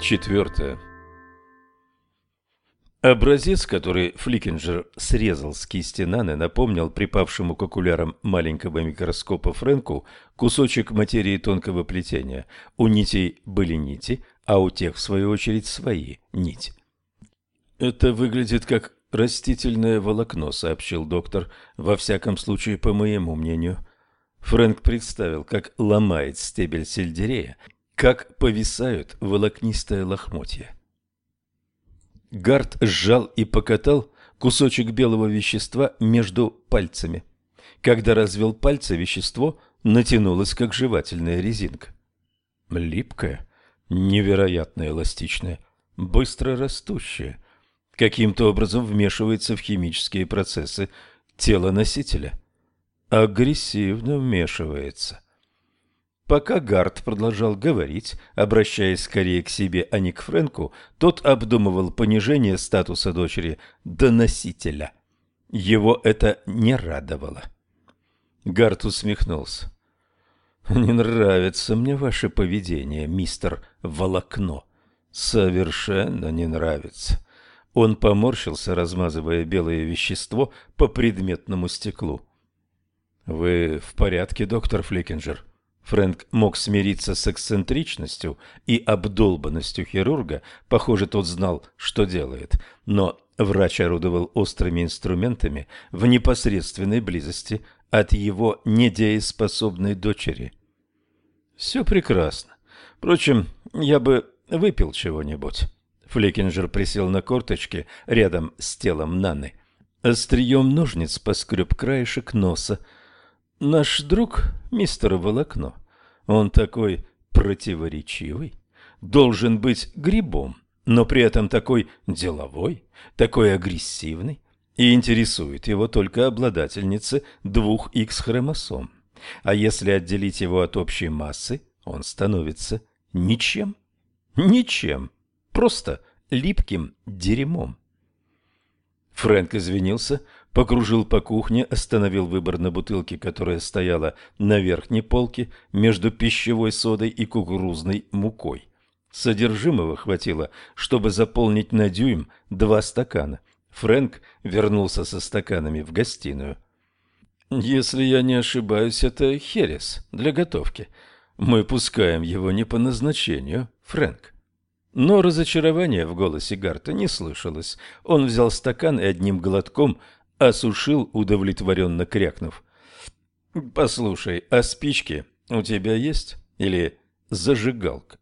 Четвертое. Образец, который Фликинджер срезал с кисти Наны, напомнил припавшему к окулярам маленького микроскопа Фрэнку кусочек материи тонкого плетения. У нитей были нити, а у тех, в свою очередь, свои нити. «Это выглядит как растительное волокно», — сообщил доктор, во всяком случае, по моему мнению. Фрэнк представил, как ломает стебель сельдерея, как повисают волокнистые лохмотья. Гард сжал и покатал кусочек белого вещества между пальцами. Когда развел пальцы, вещество натянулось, как жевательная резинка. Липкое, невероятно эластичное, быстро растущее. Каким-то образом вмешивается в химические процессы тела носителя. Агрессивно вмешивается. Пока Гард продолжал говорить, обращаясь скорее к себе, а не к Фрэнку, тот обдумывал понижение статуса дочери до носителя. Его это не радовало. Гард усмехнулся. «Не нравится мне ваше поведение, мистер Волокно. Совершенно не нравится». Он поморщился, размазывая белое вещество по предметному стеклу. «Вы в порядке, доктор Фликинджер?» Фрэнк мог смириться с эксцентричностью и обдолбанностью хирурга, похоже, тот знал, что делает, но врач орудовал острыми инструментами в непосредственной близости от его недееспособной дочери. «Все прекрасно. Впрочем, я бы выпил чего-нибудь». Флекинджер присел на корточки рядом с телом Наны. Острием ножниц поскреб краешек носа, Наш друг, мистер Волокно, он такой противоречивый, должен быть грибом, но при этом такой деловой, такой агрессивный, и интересует его только обладательница двух X-хромосом. А если отделить его от общей массы, он становится ничем. Ничем. Просто липким дерьмом. Фрэнк извинился, покружил по кухне, остановил выбор на бутылке, которая стояла на верхней полке между пищевой содой и кукурузной мукой. Содержимого хватило, чтобы заполнить на дюйм два стакана. Фрэнк вернулся со стаканами в гостиную. «Если я не ошибаюсь, это херес для готовки. Мы пускаем его не по назначению, Фрэнк». Но разочарования в голосе Гарта не слышалось. Он взял стакан и одним глотком осушил, удовлетворенно крякнув. «Послушай, а спички у тебя есть? Или зажигалка?»